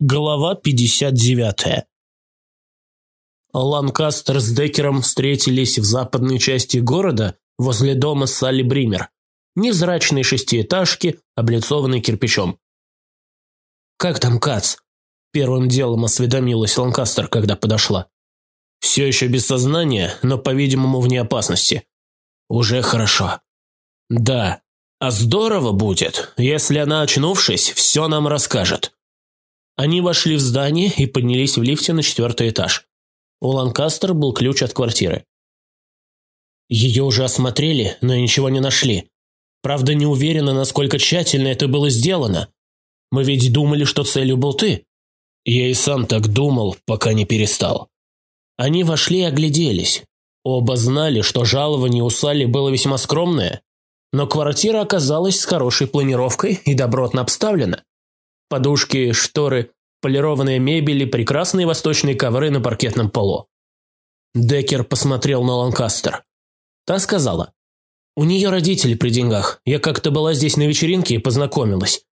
Глава 59. Ланкастер с Деккером встретились в западной части города возле дома Салли Бример. Невзрачной шестиэтажки, облицованной кирпичом. «Как там Кац?» – первым делом осведомилась Ланкастер, когда подошла. «Все еще без сознания, но, по-видимому, вне опасности. Уже хорошо. Да, а здорово будет, если она, очнувшись, все нам расскажет». Они вошли в здание и поднялись в лифте на четвертый этаж. У Ланкастер был ключ от квартиры. Ее уже осмотрели, но ничего не нашли. Правда, не уверена, насколько тщательно это было сделано. Мы ведь думали, что целью был ты. Я и сам так думал, пока не перестал. Они вошли и огляделись. Оба знали, что жалование у Салли было весьма скромное, но квартира оказалась с хорошей планировкой и добротно обставлена. Подушки, шторы, полированная мебель и прекрасные восточные ковры на паркетном полу. Деккер посмотрел на Ланкастер. Та сказала. «У нее родители при деньгах. Я как-то была здесь на вечеринке и познакомилась.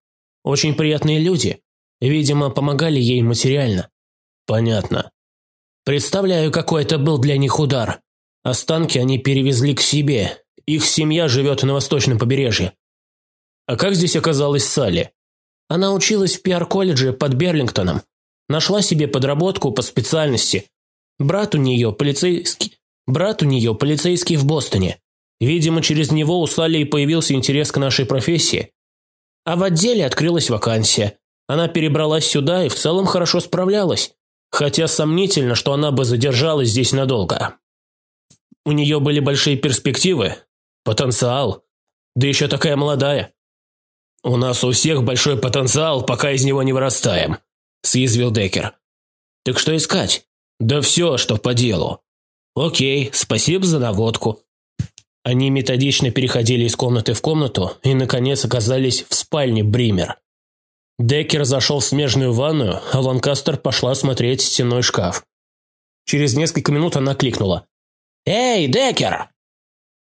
Очень приятные люди. Видимо, помогали ей материально». «Понятно. Представляю, какой это был для них удар. Останки они перевезли к себе. Их семья живет на восточном побережье». «А как здесь оказалась Салли?» Она училась в пиар-колледже под Берлингтоном. Нашла себе подработку по специальности. Брат у нее полицейский... Брат у нее полицейский в Бостоне. Видимо, через него у Салли появился интерес к нашей профессии. А в отделе открылась вакансия. Она перебралась сюда и в целом хорошо справлялась. Хотя сомнительно, что она бы задержалась здесь надолго. У нее были большие перспективы, потенциал, да еще такая молодая. «У нас у всех большой потенциал, пока из него не вырастаем», – съязвил Деккер. «Так что искать?» «Да все, что по делу». «Окей, спасибо за наводку». Они методично переходили из комнаты в комнату и, наконец, оказались в спальне Бример. Деккер зашел в смежную ванную, а Ланкастер пошла смотреть стенной шкаф. Через несколько минут она кликнула. «Эй, Деккер!»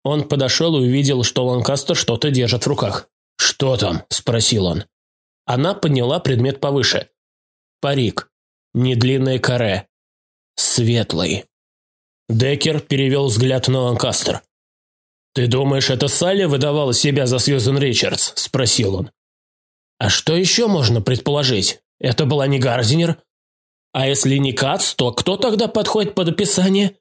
Он подошел и увидел, что Ланкастер что-то держит в руках. «Что там?» – спросил он. Она подняла предмет повыше. Парик. Недлинное каре. Светлый. Деккер перевел взгляд на Ланкастер. «Ты думаешь, это Салли выдавала себя за Сьюзен Ричардс?» – спросил он. «А что еще можно предположить? Это была не Гардинер? А если не Кац, то кто тогда подходит под описание?»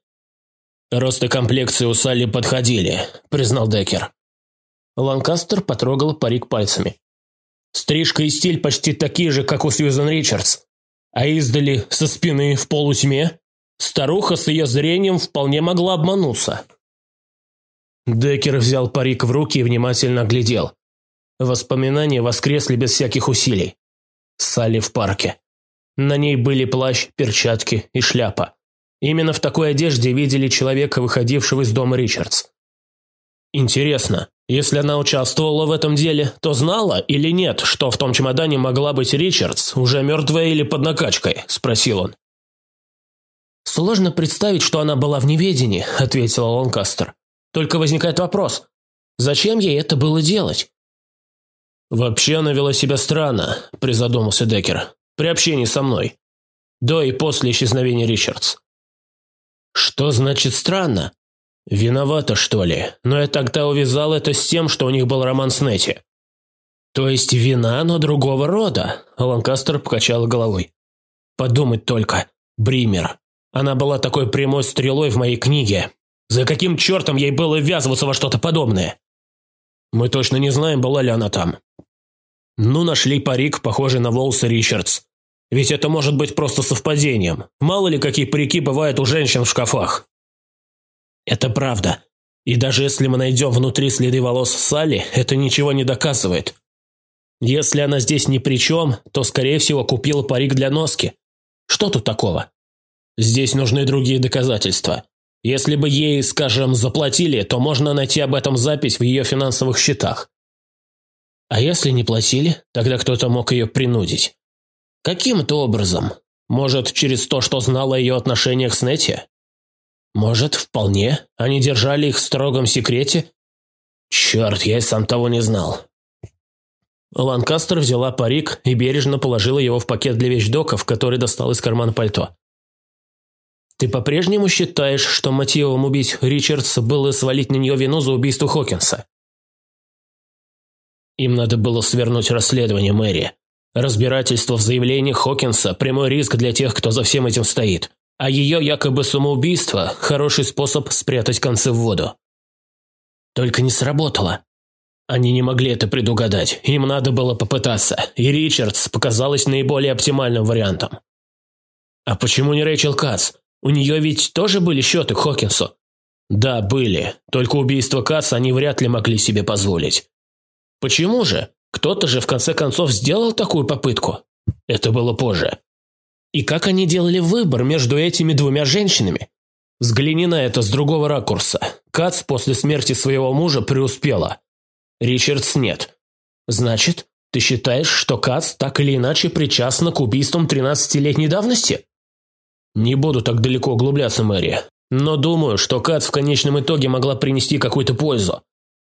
«Рост и комплекции у Салли подходили», – признал Деккер. Ланкастер потрогал парик пальцами. Стрижка и стиль почти такие же, как у Сьюзен Ричардс. А издали, со спины, в полутьме, старуха с ее зрением вполне могла обмануться. Деккер взял парик в руки и внимательно глядел. Воспоминания воскресли без всяких усилий. Салли в парке. На ней были плащ, перчатки и шляпа. Именно в такой одежде видели человека, выходившего из дома Ричардс. Интересно, если она участвовала в этом деле, то знала или нет, что в том чемодане могла быть Ричардс, уже мертвая или под накачкой?» – спросил он. «Сложно представить, что она была в неведении», – ответила Ланкастер. «Только возникает вопрос, зачем ей это было делать?» «Вообще она вела себя странно», – призадумался Деккер, – «при общении со мной. До и после исчезновения Ричардс». «Что значит странно?» «Виновата, что ли? Но я тогда увязал это с тем, что у них был роман с Нетти». «То есть вина, но другого рода?» Ланкастер покачал головой. «Подумать только. Бример. Она была такой прямой стрелой в моей книге. За каким чертом ей было ввязываться во что-то подобное?» «Мы точно не знаем, была ли она там». «Ну, нашли парик, похожий на волосы Ричардс. Ведь это может быть просто совпадением. Мало ли, какие парики бывают у женщин в шкафах. Это правда. И даже если мы найдем внутри следы волос Салли, это ничего не доказывает. Если она здесь ни при чем, то, скорее всего, купила парик для носки. Что тут такого? Здесь нужны другие доказательства. Если бы ей, скажем, заплатили, то можно найти об этом запись в ее финансовых счетах. А если не платили, тогда кто-то мог ее принудить. Каким-то образом. Может, через то, что знал о ее отношениях с Нетти? Может, вполне. Они держали их в строгом секрете? Черт, я и сам того не знал. Ланкастер взяла парик и бережно положила его в пакет для вещдоков, который достал из кармана пальто. «Ты по-прежнему считаешь, что мотивом убить Ричардса было свалить на нее вину за убийство Хокинса?» Им надо было свернуть расследование Мэри. Разбирательство в заявлении Хокинса – прямой риск для тех, кто за всем этим стоит. А ее якобы самоубийство – хороший способ спрятать концы в воду. Только не сработало. Они не могли это предугадать, им надо было попытаться, и Ричардс показалась наиболее оптимальным вариантом. А почему не Рэйчел Кац? У нее ведь тоже были счеты к Хокинсу? Да, были, только убийство Кац они вряд ли могли себе позволить. Почему же? Кто-то же в конце концов сделал такую попытку. Это было позже. И как они делали выбор между этими двумя женщинами? Взгляни на это с другого ракурса. Кац после смерти своего мужа преуспела. Ричардс нет. Значит, ты считаешь, что Кац так или иначе причастна к убийствам 13-летней давности? Не буду так далеко углубляться, Мэри, но думаю, что Кац в конечном итоге могла принести какую-то пользу.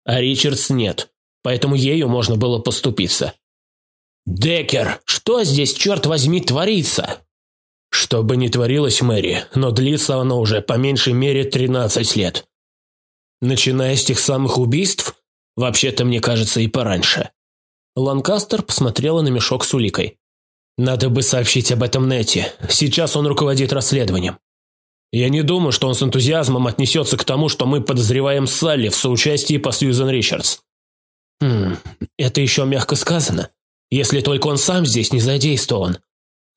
А Ричардс нет, поэтому ею можно было поступиться. Декер, что здесь, черт возьми, творится? Что бы ни творилось, Мэри, но длится оно уже по меньшей мере 13 лет. Начиная с тех самых убийств, Вообще-то, мне кажется, и пораньше. Ланкастер посмотрела на мешок с уликой. Надо бы сообщить об этом Нетти. Сейчас он руководит расследованием. Я не думаю, что он с энтузиазмом отнесется к тому, что мы подозреваем Салли в соучастии по Сьюзен Ричардс. Хм, это еще мягко сказано. Если только он сам здесь не задействован.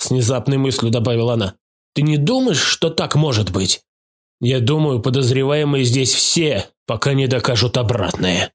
С внезапной мыслью добавила она. Ты не думаешь, что так может быть? Я думаю, подозреваемые здесь все, пока не докажут обратное.